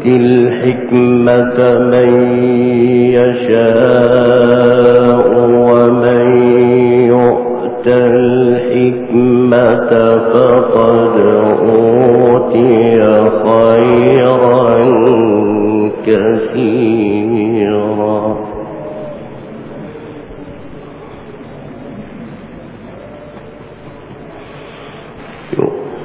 يؤتي الحكمة من يشاء ومن يؤت الحكمة فقد أوتي خيرا كثيرا.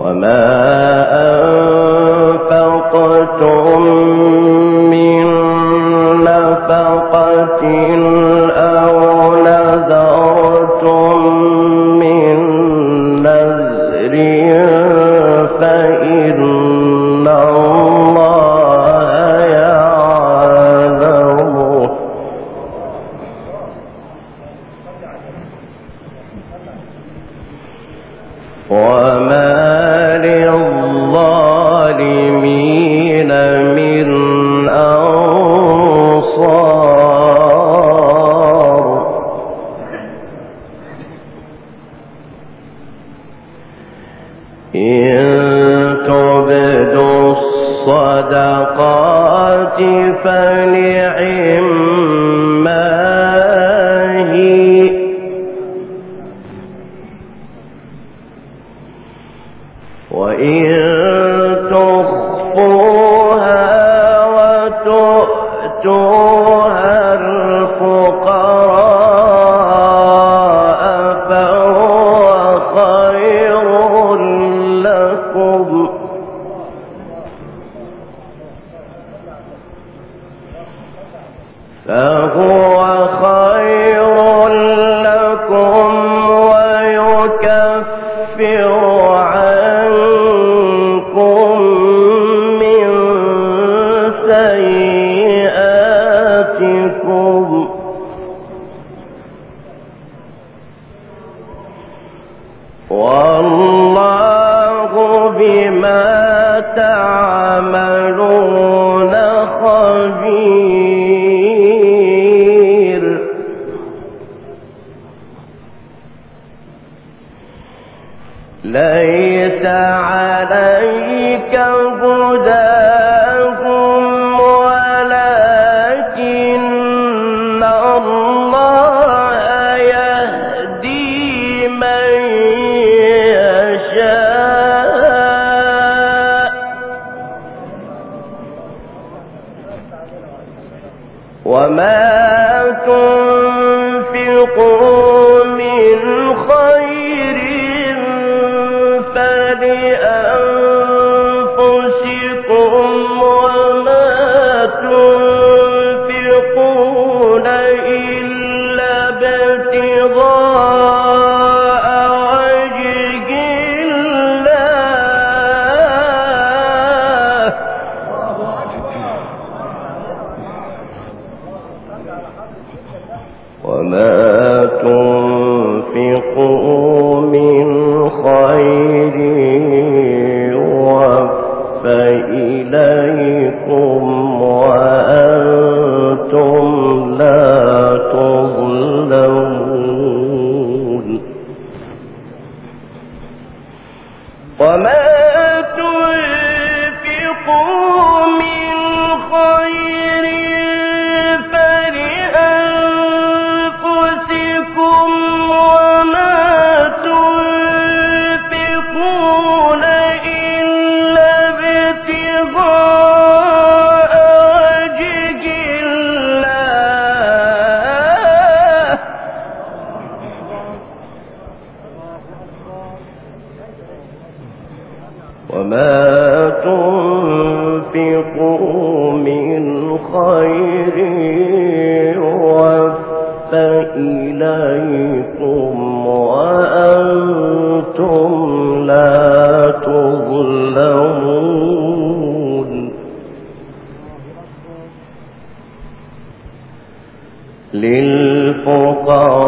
وما أنفقتم من نفقة أو نذرتم الصدقات فنعم لكم وما تنفقون Oh.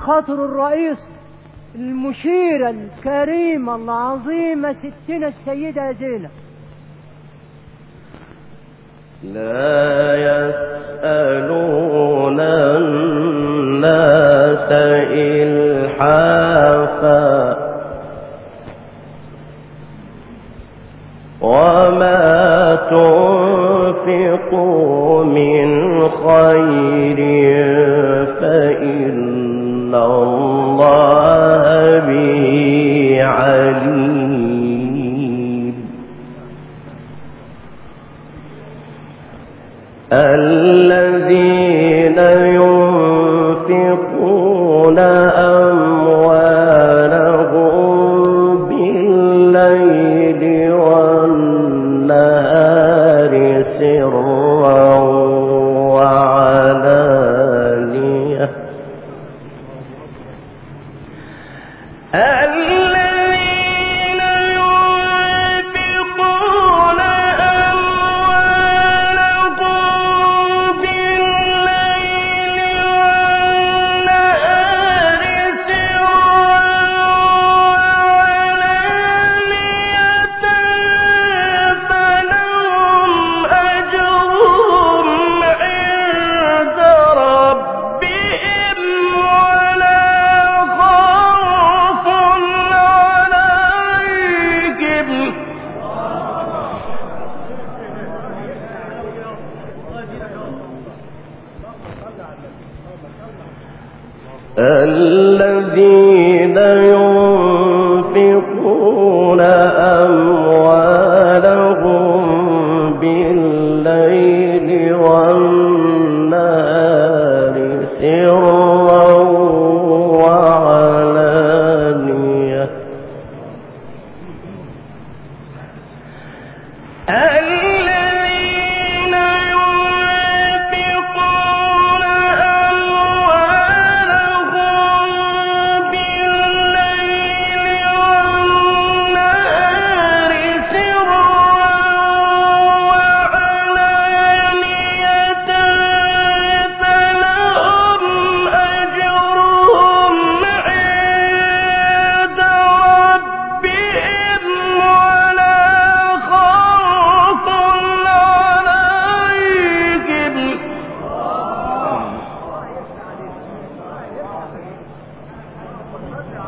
خاطر الرئيس المشيرة الكريمة العظيمة ستنا السيدة زينة لا يسألون الناس إلحافا وما تنفقوا من خير إن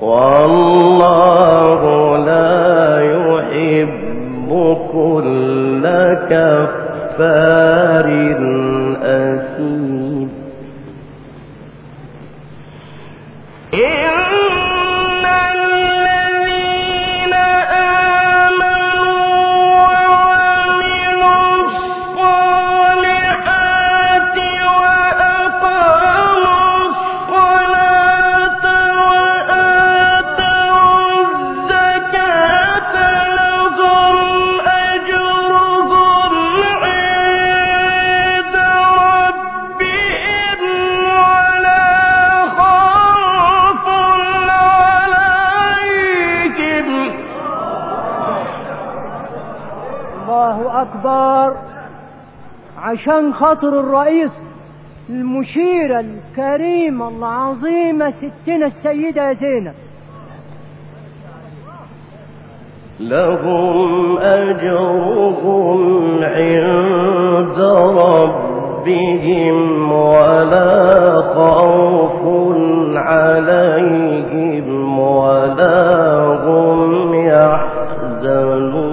والله لا يحب كل كفار الله أكبر. عشان خاطر الرئيس المشيرة الكريمة العظيمة ستنا السيدة زينب. لهم أجرهم عند ربهم ولا خوف عليهم ولا هم يحزنون.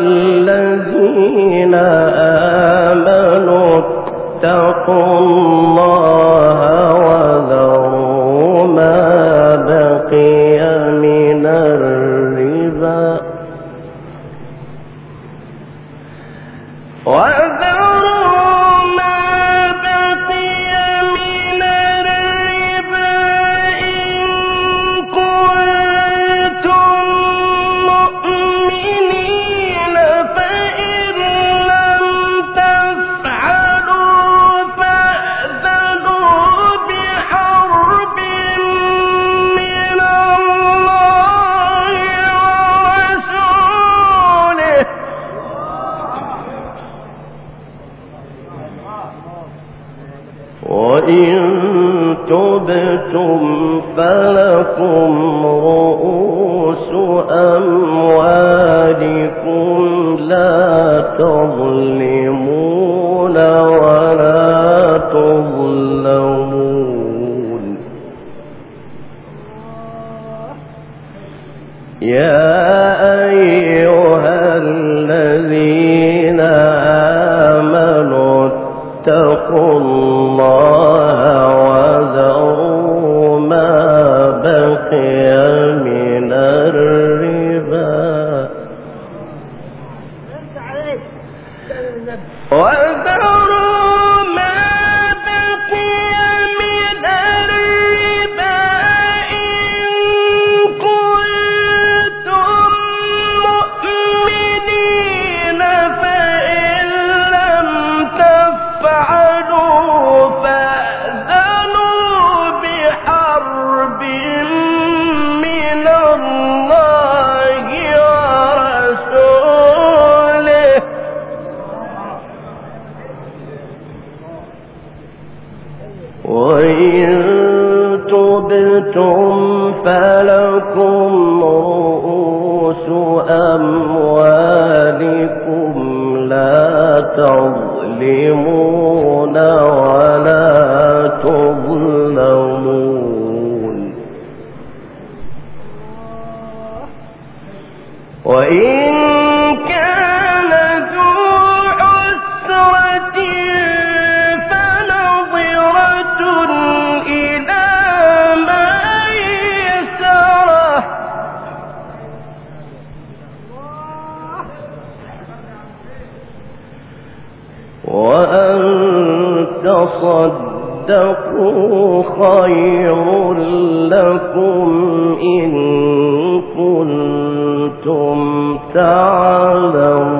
الذين آمنوا اتقوا الله تظلم خير لكم إن كنتم تعلمون.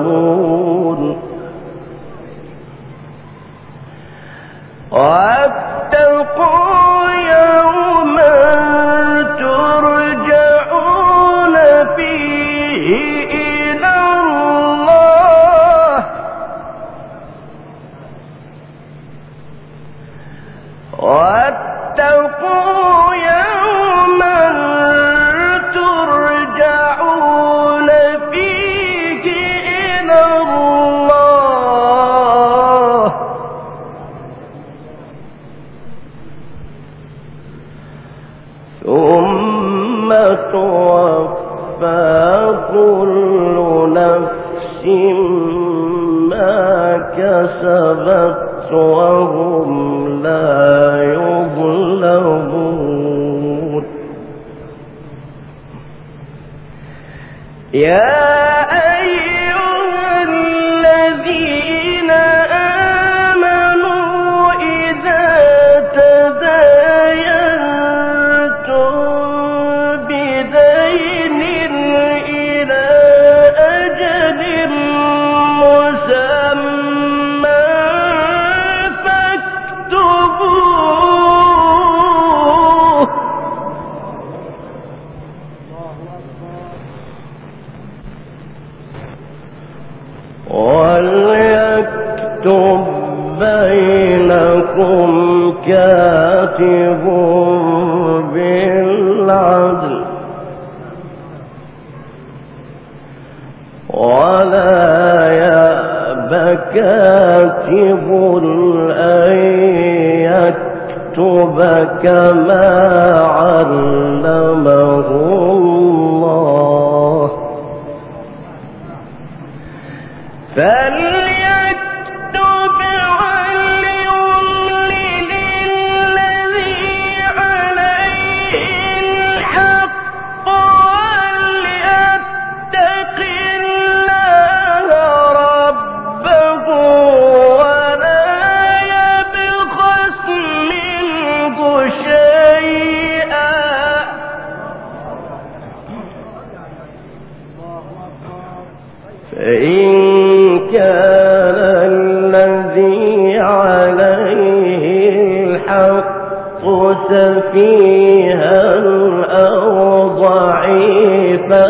فيها الأرض ضعيفا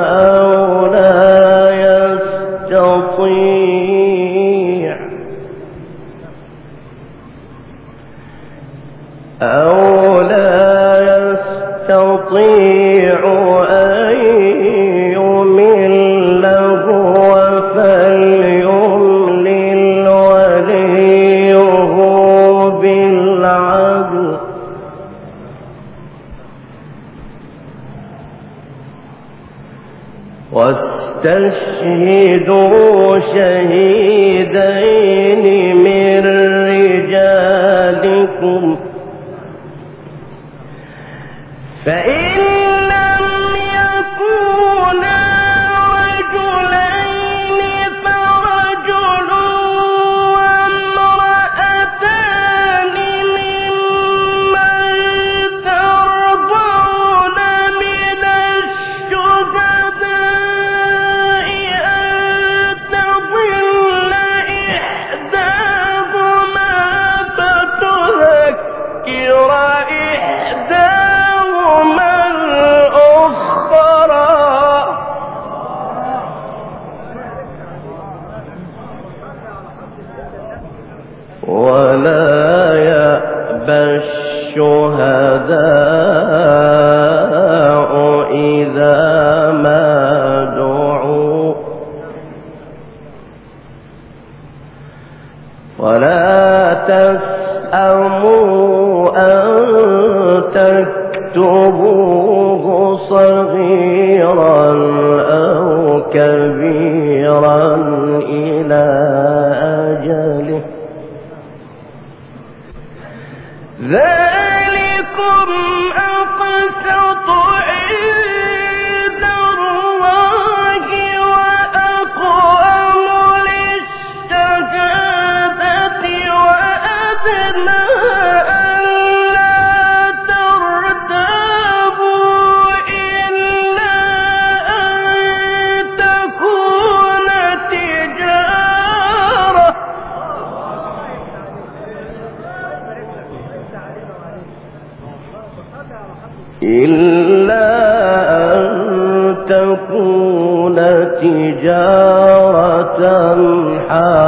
أو لا يستطيع أو لا يستطيع وتشهدوا شهيدين من رجالكم. أو تجارة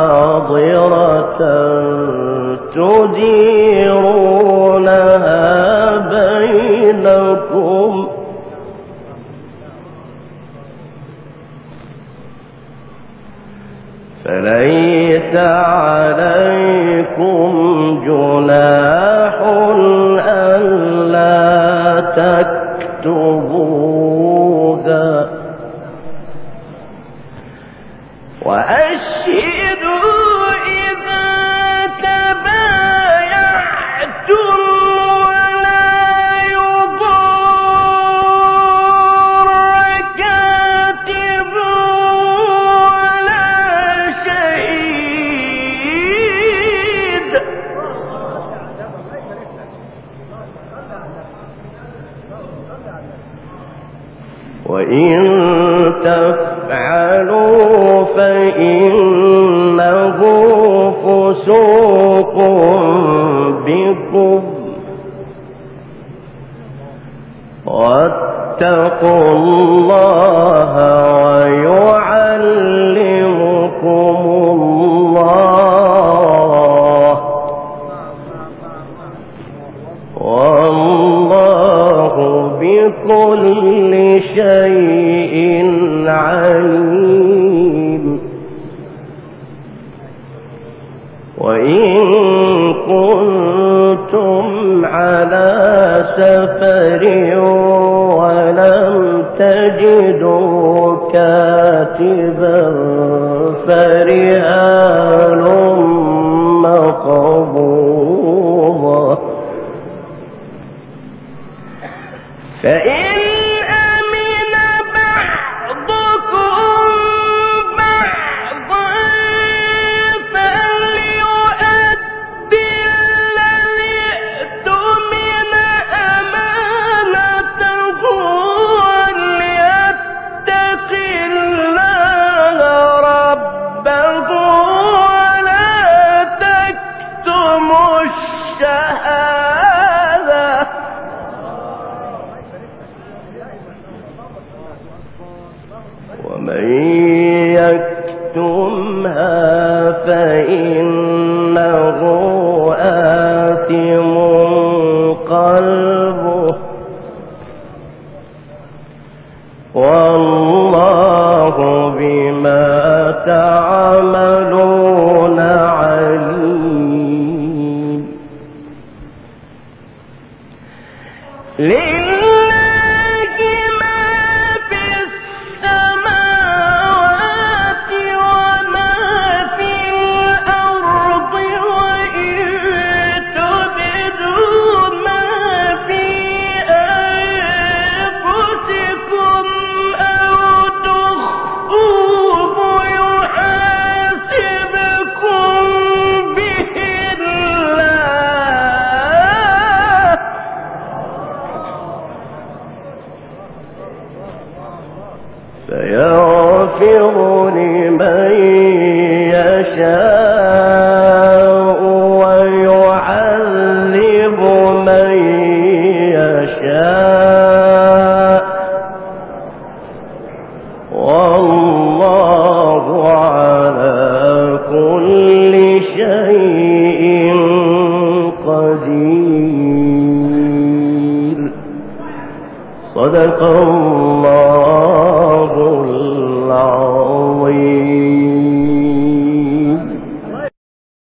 in سفر ولم تجدوا كاتبا ومن